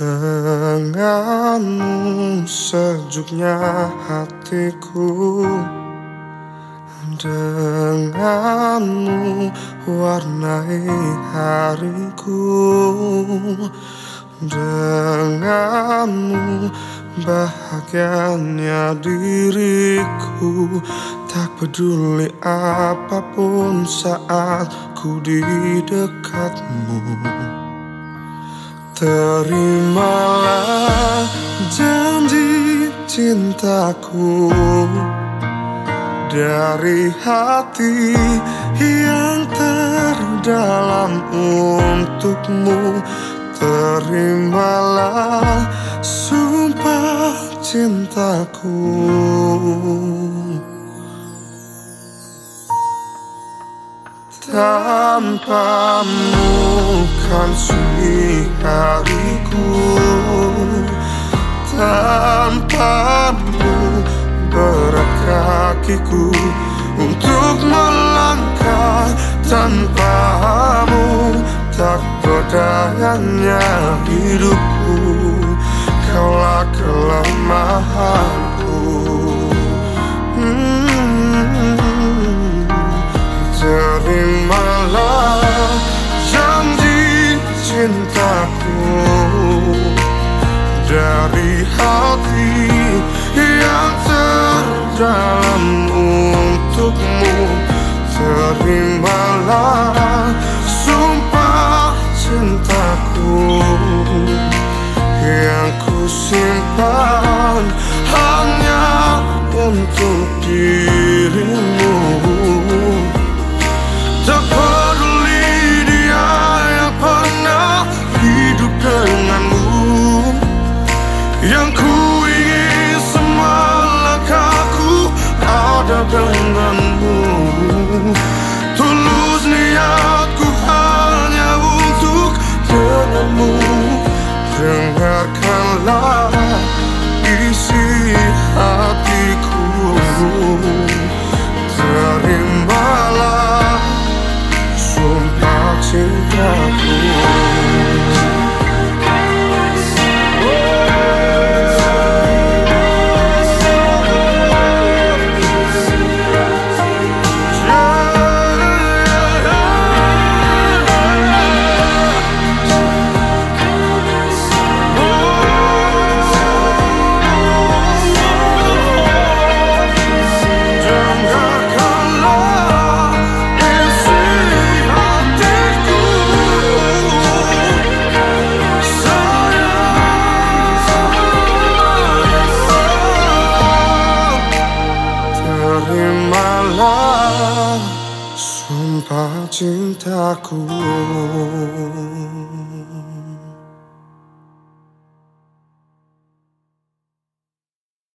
Denganmu sejuknya hatiku. Denganmu warnai hariku. Denganmu bahagianya diriku. Tak peduli apa pun saat ku di dekatmu Terimalah janji cintaku. Dari hati yang terdalam untukmu Terimalah sumpah cintaku Tanpamu sunyi hariku Tanpamu berat kakiku Untuk melangkah. Tanpamu Tak berdayanya hidupku untukmu Terimalah sumpah cintaku Yang ku simpan not cintaku